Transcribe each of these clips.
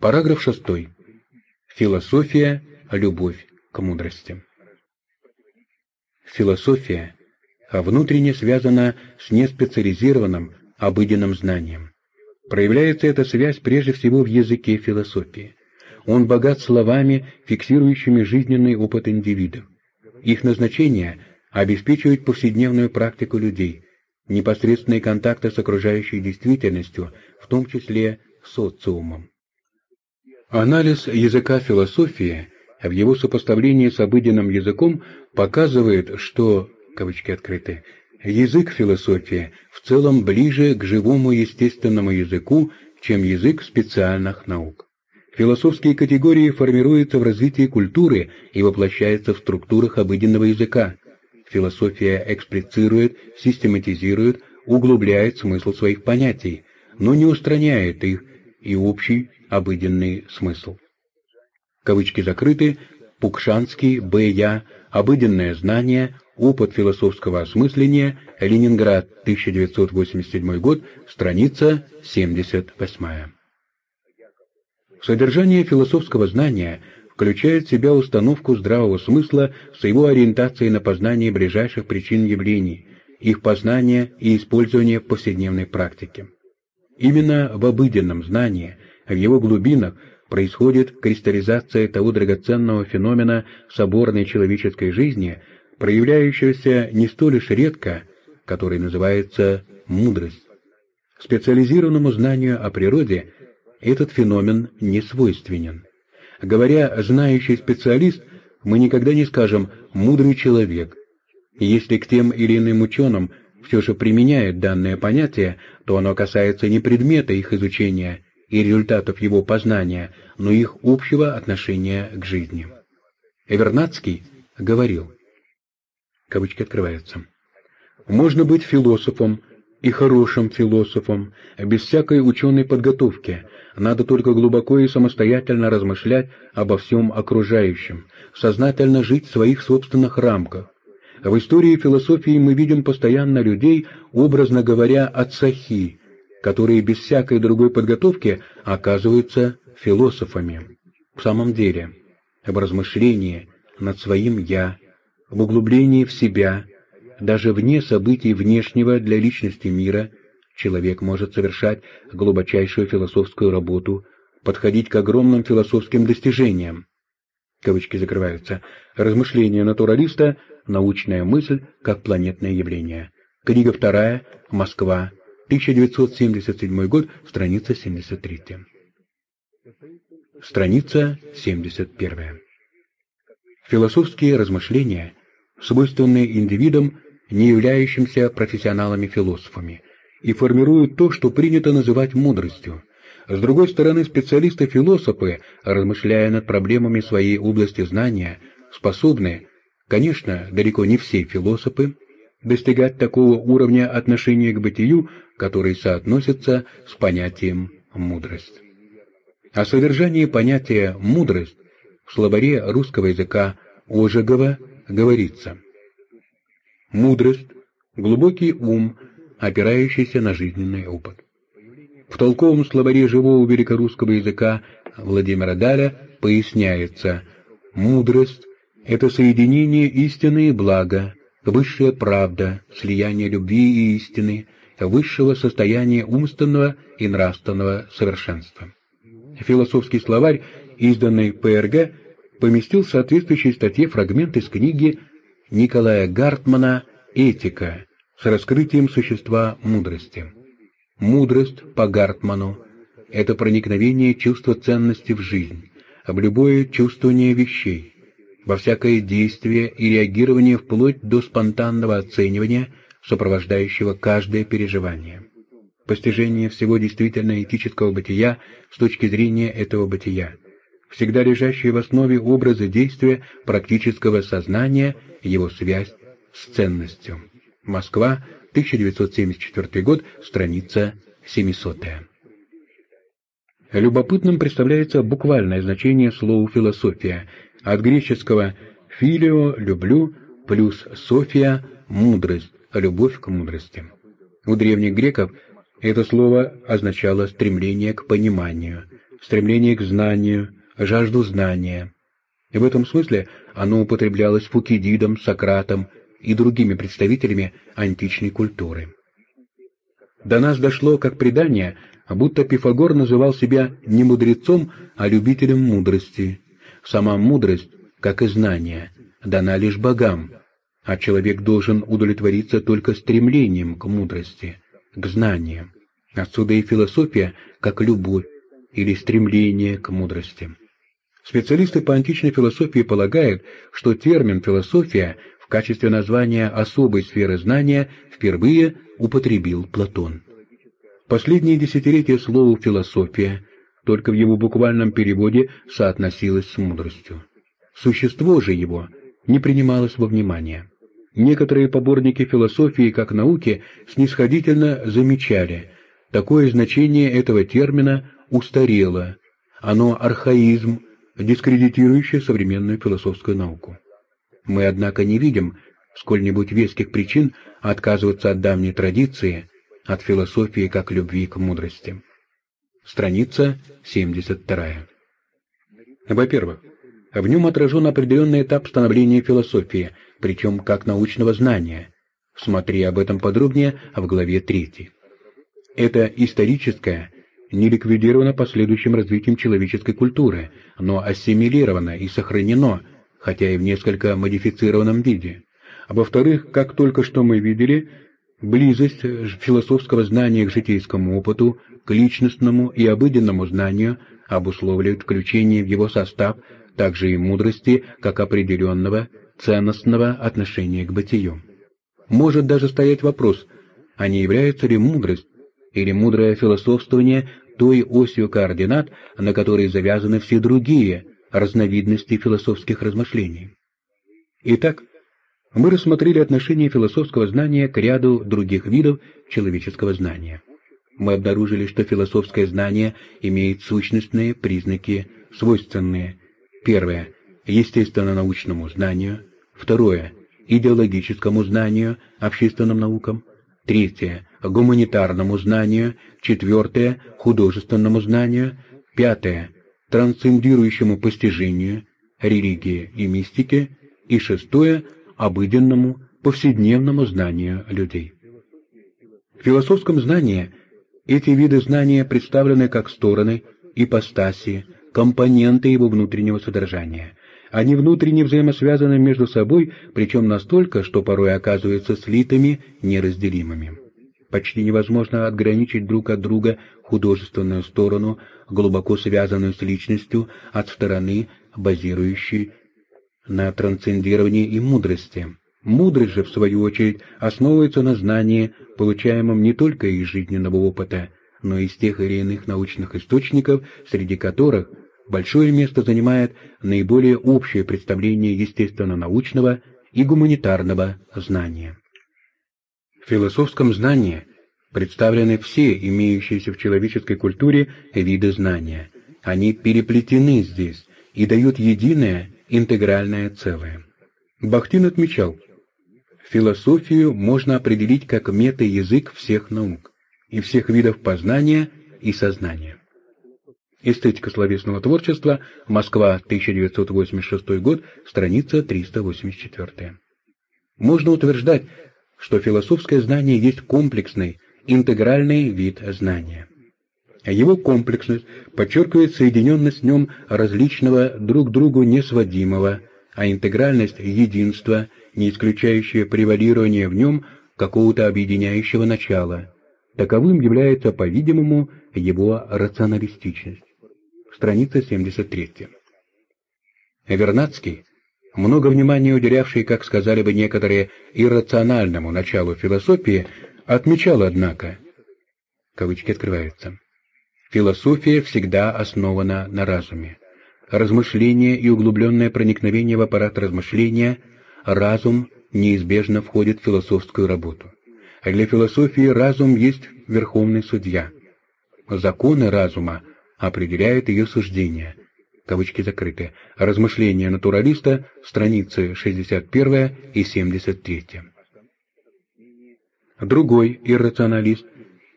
Параграф 6. Философия – любовь к мудрости. Философия внутренне связана с неспециализированным обыденным знанием. Проявляется эта связь прежде всего в языке философии. Он богат словами, фиксирующими жизненный опыт индивидов. Их назначение – обеспечивать повседневную практику людей, непосредственные контакты с окружающей действительностью, в том числе социумом. Анализ языка философии в его сопоставлении с обыденным языком показывает, что, кавычки открыты, язык философии в целом ближе к живому естественному языку, чем язык специальных наук. Философские категории формируются в развитии культуры и воплощаются в структурах обыденного языка. Философия эксплицирует, систематизирует, углубляет смысл своих понятий, но не устраняет их и общий обыденный смысл. Кавычки закрыты. Пукшанский, Б. Я. Обыденное знание. Опыт философского осмысления. Ленинград, 1987 год. Страница 78. Содержание философского знания включает в себя установку здравого смысла с его ориентацией на познание ближайших причин явлений, их познание и использование в повседневной практике. Именно в обыденном знании – в его глубинах происходит кристаллизация того драгоценного феномена соборной человеческой жизни, проявляющегося не столь уж редко, который называется мудрость. Специализированному знанию о природе этот феномен не свойственен. Говоря «знающий специалист», мы никогда не скажем «мудрый человек». Если к тем или иным ученым все же применяют данное понятие, то оно касается не предмета их изучения и результатов его познания, но их общего отношения к жизни. Эвернадский говорил, кавычки открываются, «Можно быть философом и хорошим философом, без всякой ученой подготовки, надо только глубоко и самостоятельно размышлять обо всем окружающем, сознательно жить в своих собственных рамках. В истории философии мы видим постоянно людей, образно говоря, отцахи, которые без всякой другой подготовки оказываются философами. В самом деле, в размышлении над своим «я», в углублении в себя, даже вне событий внешнего для личности мира, человек может совершать глубочайшую философскую работу, подходить к огромным философским достижениям. Кавычки закрываются. Размышления натуралиста «Научная мысль как планетное явление». Книга вторая. Москва. 1977 год, страница 73. Страница 71. Философские размышления, свойственные индивидам, не являющимся профессионалами-философами, и формируют то, что принято называть мудростью. С другой стороны, специалисты-философы, размышляя над проблемами своей области знания, способны, конечно, далеко не все философы, достигать такого уровня отношения к бытию, который соотносится с понятием «мудрость». О содержании понятия «мудрость» в словаре русского языка Ожегова говорится «Мудрость – глубокий ум, опирающийся на жизненный опыт». В толковом словаре живого великорусского языка Владимира Даля поясняется «Мудрость – это соединение истины и блага, высшая правда, слияние любви и истины, высшего состояния умственного и нравственного совершенства. Философский словарь, изданный ПРГ, поместил в соответствующей статье фрагмент из книги Николая Гартмана «Этика» с раскрытием существа мудрости. Мудрость по Гартману – это проникновение чувства ценности в жизнь, в любое чувствование вещей, во всякое действие и реагирование вплоть до спонтанного оценивания, сопровождающего каждое переживание. Постижение всего действительно этического бытия с точки зрения этого бытия, всегда лежащие в основе образа действия практического сознания, его связь с ценностью. Москва, 1974 год, страница 700. Любопытным представляется буквальное значение слова «философия», от греческого «филио» — «люблю» плюс «софия» — «мудрость», «любовь к мудрости». У древних греков это слово означало стремление к пониманию, стремление к знанию, жажду знания. И в этом смысле оно употреблялось Фукидидом, Сократом и другими представителями античной культуры. До нас дошло как предание, будто Пифагор называл себя не мудрецом, а любителем мудрости. Сама мудрость, как и знание, дана лишь богам, а человек должен удовлетвориться только стремлением к мудрости, к знаниям. Отсюда и философия, как любовь или стремление к мудрости. Специалисты по античной философии полагают, что термин «философия» в качестве названия особой сферы знания впервые употребил Платон. Последние десятилетия слово «философия» только в его буквальном переводе соотносилось с мудростью. Существо же его не принималось во внимание. Некоторые поборники философии как науки снисходительно замечали, такое значение этого термина устарело, оно архаизм, дискредитирующий современную философскую науку. Мы, однако, не видим сколь-нибудь веских причин отказываться от давней традиции, от философии как любви к мудрости. Страница 72. Во-первых, в нем отражен определенный этап становления философии, причем как научного знания. Смотри об этом подробнее в главе 3. Это историческое, не ликвидировано последующим развитием человеческой культуры, но ассимилировано и сохранено, хотя и в несколько модифицированном виде. А во-вторых, как только что мы видели, близость философского знания к житейскому опыту, к личностному и обыденному знанию обусловливает включение в его состав также и мудрости, как определенного, ценностного отношения к бытию. Может даже стоять вопрос, а не является ли мудрость или мудрое философствование той осью координат, на которой завязаны все другие разновидности философских размышлений. Итак, мы рассмотрели отношение философского знания к ряду других видов человеческого знания. Мы обнаружили, что философское знание имеет сущностные признаки, свойственные. Первое – естественно-научному знанию. Второе – идеологическому знанию, общественным наукам. Третье – гуманитарному знанию. Четвертое – художественному знанию. Пятое – трансцендирующему постижению, религии и мистике. И шестое – обыденному, повседневному знанию людей. В философском знании эти виды знания представлены как стороны, ипостаси, компоненты его внутреннего содержания. Они внутренне взаимосвязаны между собой, причем настолько, что порой оказываются слитыми, неразделимыми. Почти невозможно отграничить друг от друга художественную сторону, глубоко связанную с личностью, от стороны, базирующей на трансцендировании и мудрости. Мудрость же, в свою очередь, основывается на знании, получаемом не только из жизненного опыта, но и из тех или иных научных источников, среди которых большое место занимает наиболее общее представление естественно-научного и гуманитарного знания. В философском знании представлены все имеющиеся в человеческой культуре виды знания. Они переплетены здесь и дают единое интегральное целое. Бахтин отмечал, философию можно определить как мета-язык всех наук и всех видов познания и сознания. Эстетика словесного творчества. Москва, 1986 год, страница 384. Можно утверждать, что философское знание есть комплексный, интегральный вид знания. Его комплексность подчеркивает соединенность в нем различного друг другу несводимого, а интегральность – единства, не исключающее превалирование в нем какого-то объединяющего начала. Таковым является, по-видимому, его рационалистичность страница 73. Вернадский, много внимания уделявший, как сказали бы некоторые, иррациональному началу философии, отмечал, однако, кавычки открываются, философия всегда основана на разуме. Размышление и углубленное проникновение в аппарат размышления, разум неизбежно входит в философскую работу. Для философии разум есть верховный судья. Законы разума определяет ее суждение. Кавычки закрыты. Размышления натуралиста, страницы 61 и 73. Другой иррационалист,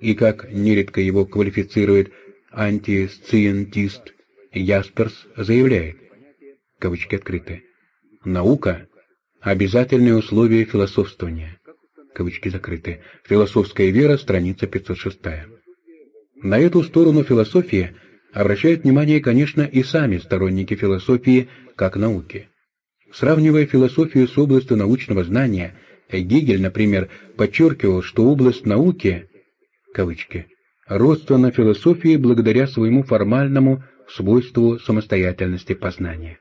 и как нередко его квалифицирует антисциентист Ясперс заявляет, кавычки открыты, «Наука – обязательное условие философствования», кавычки закрыты, «Философская вера», страница 506. На эту сторону философии обращают внимание, конечно, и сами сторонники философии как науки. Сравнивая философию с областью научного знания, Гегель, например, подчеркивал, что область науки, кавычки, родственна философии благодаря своему формальному свойству самостоятельности познания.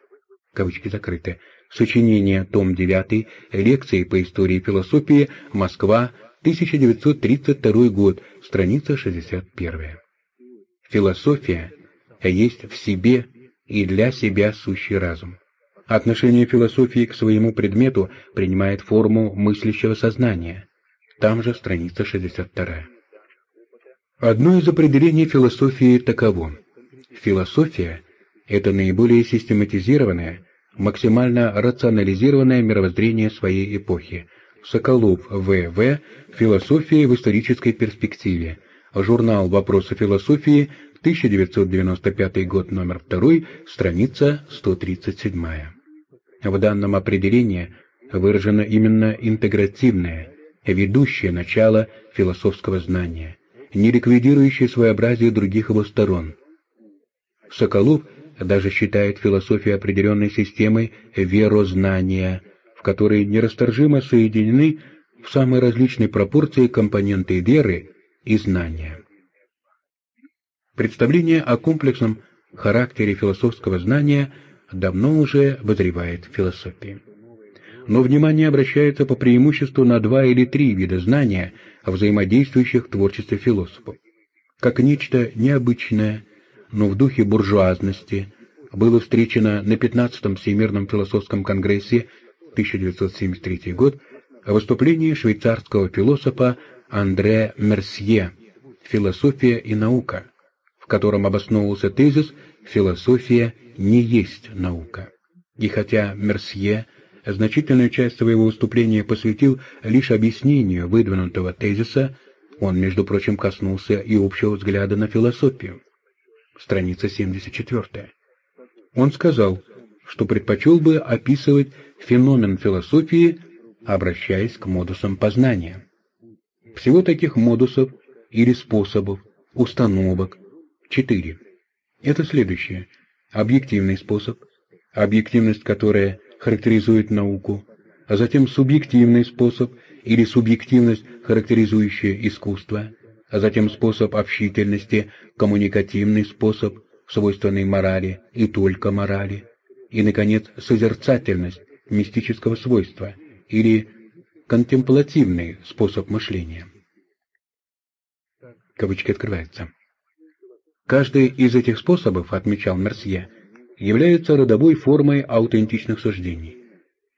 Кавычки закрыты. Сочинение, том 9, лекции по истории философии, Москва, 1932 год, страница 61. Философия есть в себе и для себя сущий разум. Отношение философии к своему предмету принимает форму мыслящего сознания. Там же страница 62. Одно из определений философии таково. Философия – это наиболее систематизированное, максимально рационализированное мировоззрение своей эпохи. Соколов В.В. «Философия в исторической перспективе». Журнал «Вопросы философии», 1995 год, номер 2, страница 137. В данном определении выражено именно интегративное, ведущее начало философского знания, не ликвидирующее своеобразие других его сторон. Соколов даже считает философию определенной системой верознания, в которой нерасторжимо соединены в самой различной пропорции компоненты веры и знания. Представление о комплексном характере философского знания – давно уже обозревает в философии. Но внимание обращается по преимуществу на два или три вида знания, взаимодействующих в творчестве философов. Как нечто необычное, но в духе буржуазности, было встречено на 15-м Всемирном философском конгрессе 1973 год выступление швейцарского философа Андре Мерсье «Философия и наука», в котором обосновывался тезис «философия не есть наука. И хотя Мерсье значительную часть своего выступления посвятил лишь объяснению выдвинутого тезиса, он, между прочим, коснулся и общего взгляда на философию. Страница 74. Он сказал, что предпочел бы описывать феномен философии, обращаясь к модусам познания. Всего таких модусов или способов, установок, четыре. Это следующее объективный способ, объективность которая характеризует науку, а затем субъективный способ или субъективность, характеризующая искусство, а затем способ общительности, коммуникативный способ, свойственный морали и только морали, и, наконец, созерцательность мистического свойства или контемплативный способ мышления. Кавычки открываются. Каждый из этих способов, отмечал Мерсье, является родовой формой аутентичных суждений.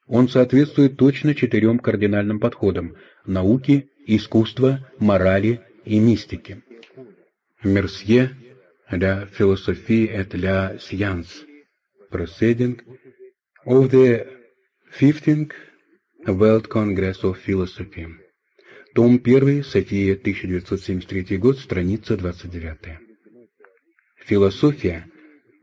Он соответствует точно четырем кардинальным подходам – науке, искусству, морали и мистике. Мерсье «La philosophie et la science» Proceeding of the 15th World Congress of Philosophy Том 1, София, 1973 год, страница 29. Философия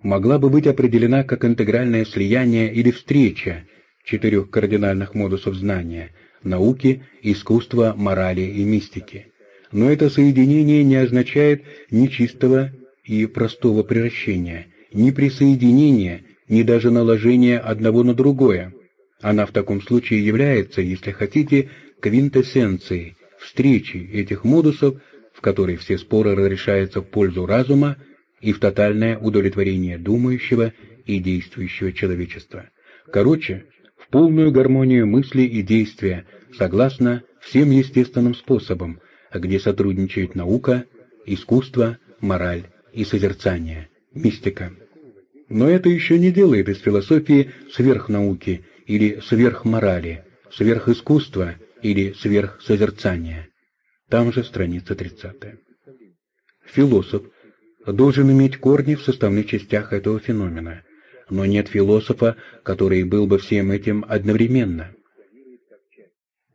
могла бы быть определена как интегральное слияние или встреча четырех кардинальных модусов знания – науки, искусства, морали и мистики. Но это соединение не означает ни чистого и простого превращения, ни присоединения, ни даже наложения одного на другое. Она в таком случае является, если хотите, квинтэссенцией, встречи этих модусов, в которой все споры разрешаются в пользу разума, и в тотальное удовлетворение думающего и действующего человечества. Короче, в полную гармонию мысли и действия, согласно всем естественным способам, где сотрудничают наука, искусство, мораль и созерцание, мистика. Но это еще не делает из философии сверхнауки или сверхморали, сверхискусства или сверхсозерцания. Там же страница 30. Философ должен иметь корни в составных частях этого феномена, но нет философа, который был бы всем этим одновременно.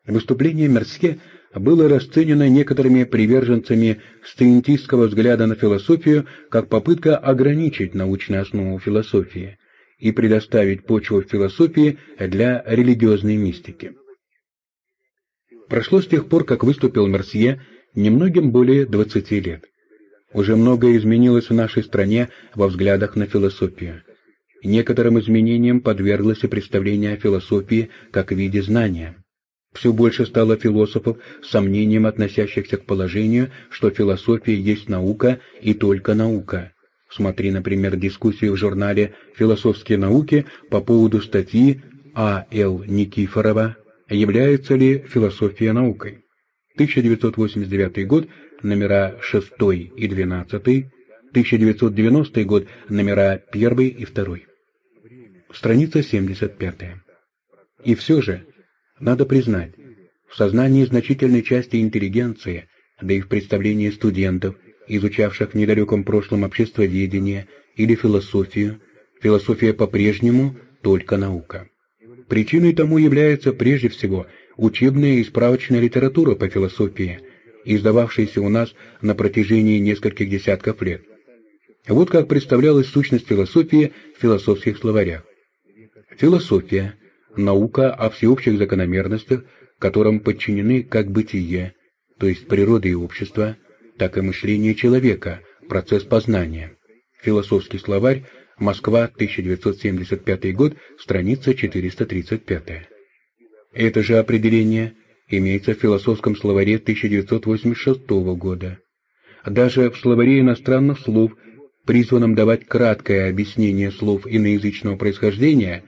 Выступление Мерсье было расценено некоторыми приверженцами стеентистского взгляда на философию как попытка ограничить научную основу философии и предоставить почву философии для религиозной мистики. Прошло с тех пор, как выступил Мерсье, немногим более 20 лет. Уже многое изменилось в нашей стране во взглядах на философию. Некоторым изменениям подверглось и представление о философии как виде знания. Все больше стало философов с сомнением относящихся к положению, что философия есть наука и только наука. Смотри, например, дискуссию в журнале «Философские науки» по поводу статьи А. Л. Никифорова «Является ли философия наукой?» 1989 год, номера 6 и 12, 1990 год, номера 1 и 2. Страница 75. И все же, надо признать, в сознании значительной части интеллигенции, да и в представлении студентов, изучавших в недалеком прошлом обществоведение или философию, философия по-прежнему только наука. Причиной тому является прежде всего учебная и справочная литература по философии, издававшаяся у нас на протяжении нескольких десятков лет. Вот как представлялась сущность философии в философских словарях. Философия – наука о всеобщих закономерностях, которым подчинены как бытие, то есть природа и общество, так и мышление человека, процесс познания. Философский словарь, Москва, 1975 год, страница 435. Это же определение имеется в философском словаре 1986 года. Даже в словаре иностранных слов, призванном давать краткое объяснение слов иноязычного происхождения,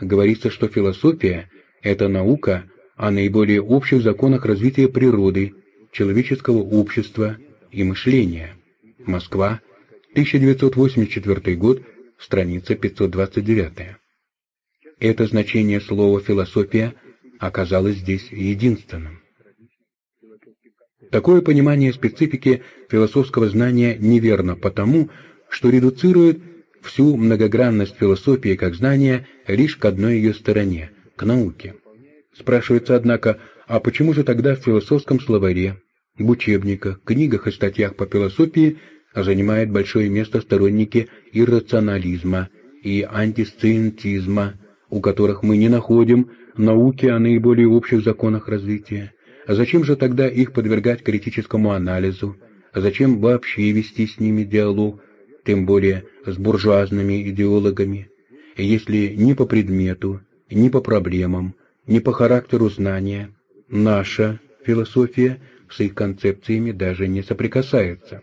говорится, что философия – это наука о наиболее общих законах развития природы, человеческого общества и мышления. Москва, 1984 год, страница 529. Это значение слова «философия» оказалось здесь единственным. Такое понимание специфики философского знания неверно потому, что редуцирует всю многогранность философии как знания лишь к одной ее стороне – к науке. Спрашивается, однако, а почему же тогда в философском словаре, в учебниках, книгах и статьях по философии занимают большое место сторонники иррационализма и антисциентизма, у которых мы не находим науки о наиболее общих законах развития? А зачем же тогда их подвергать критическому анализу? А зачем вообще вести с ними диалог, тем более с буржуазными идеологами, если ни по предмету, ни по проблемам, ни по характеру знания наша философия с их концепциями даже не соприкасается.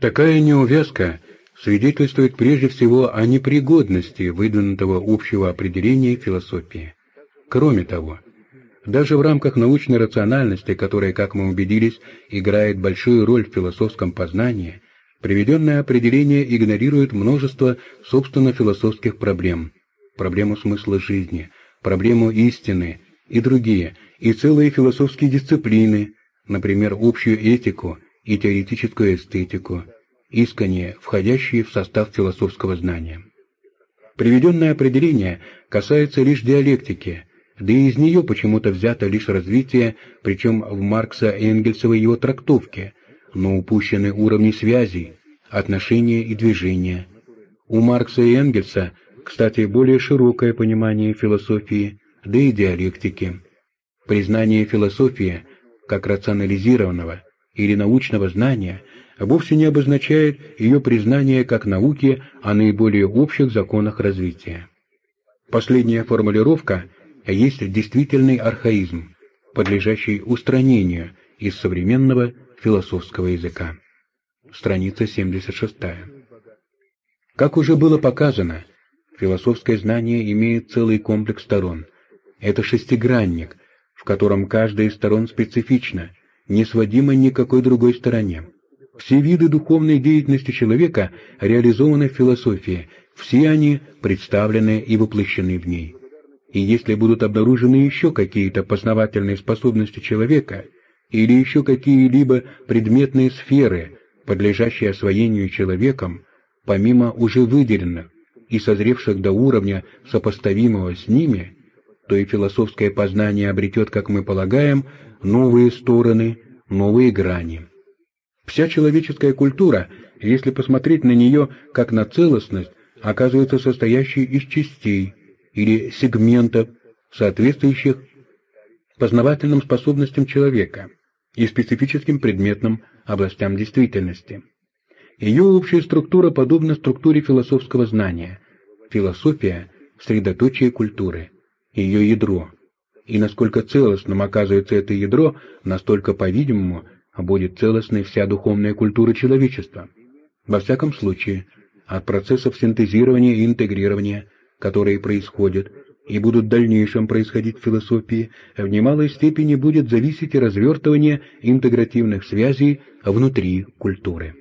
Такая неувязка свидетельствует прежде всего о непригодности выдвинутого общего определения философии. Кроме того, даже в рамках научной рациональности, которая, как мы убедились, играет большую роль в философском познании, Приведенное определение игнорирует множество собственно философских проблем, проблему смысла жизни, проблему истины и другие, и целые философские дисциплины, например, общую этику и теоретическую эстетику, искренне входящие в состав философского знания. Приведенное определение касается лишь диалектики, да и из нее почему-то взято лишь развитие, причем в Маркса-Энгельсовой его трактовке – но упущены уровни связей, отношения и движения. У Маркса и Энгельса, кстати, более широкое понимание философии, да и диалектики. Признание философии как рационализированного или научного знания вовсе не обозначает ее признание как науки о наиболее общих законах развития. Последняя формулировка есть действительный архаизм, подлежащий устранению из современного философского языка. Страница 76. Как уже было показано, философское знание имеет целый комплекс сторон. Это шестигранник, в котором каждая из сторон специфична, не сводима ни к какой другой стороне. Все виды духовной деятельности человека реализованы в философии, все они представлены и воплощены в ней. И если будут обнаружены еще какие-то познавательные способности человека – или еще какие-либо предметные сферы, подлежащие освоению человеком, помимо уже выделенных и созревших до уровня, сопоставимого с ними, то и философское познание обретет, как мы полагаем, новые стороны, новые грани. Вся человеческая культура, если посмотреть на нее как на целостность, оказывается состоящей из частей или сегментов, соответствующих познавательным способностям человека и специфическим предметным областям действительности. Ее общая структура подобна структуре философского знания. Философия – средоточие культуры, ее ядро. И насколько целостным оказывается это ядро, настолько, по-видимому, будет целостной вся духовная культура человечества. Во всяком случае, от процессов синтезирования и интегрирования, которые происходят и будут в дальнейшем происходить в философии, в немалой степени будет зависеть и развертывание интегративных связей внутри культуры.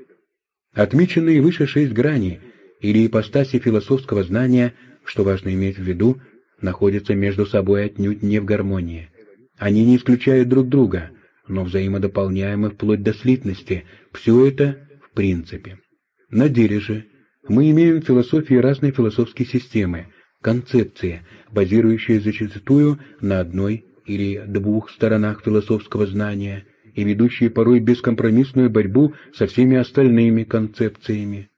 Отмеченные выше шесть граней или ипостаси философского знания, что важно иметь в виду, находятся между собой отнюдь не в гармонии. Они не исключают друг друга, но взаимодополняемы вплоть до слитности. Все это в принципе. На деле же мы имеем философии разные философские системы, концепции, базирующие зачастую на одной или двух сторонах философского знания и ведущие порой бескомпромиссную борьбу со всеми остальными концепциями.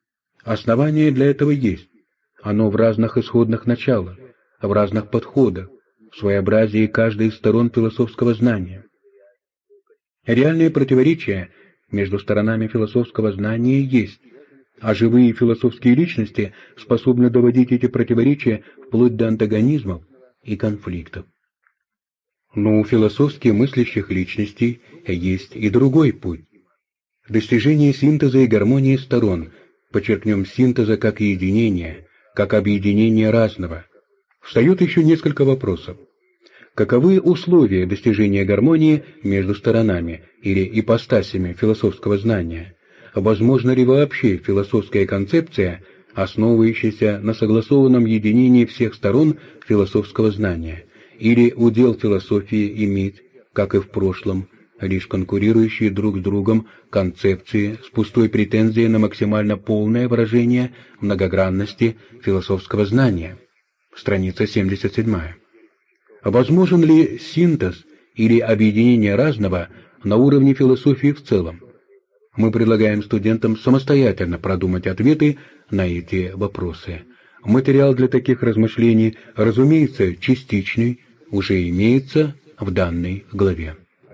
Основание для этого есть. Оно в разных исходных началах, в разных подходах, в своеобразии каждой из сторон философского знания. Реальное противоречие между сторонами философского знания есть, а живые философские личности способны доводить эти противоречия вплоть до антагонизмов и конфликтов. Но у философски мыслящих личностей есть и другой путь. Достижение синтеза и гармонии сторон, подчеркнем синтеза как единение, как объединение разного. Встает еще несколько вопросов. Каковы условия достижения гармонии между сторонами или ипостасями философского знания? Возможно ли вообще философская концепция, основывающаяся на согласованном единении всех сторон философского знания? Или удел философии иметь, как и в прошлом, лишь конкурирующие друг с другом концепции с пустой претензией на максимально полное выражение многогранности философского знания. Страница 77. Возможен ли синтез или объединение разного на уровне философии в целом? Мы предлагаем студентам самостоятельно продумать ответы на эти вопросы. Материал для таких размышлений, разумеется, частичный, уже имеется в данной главе.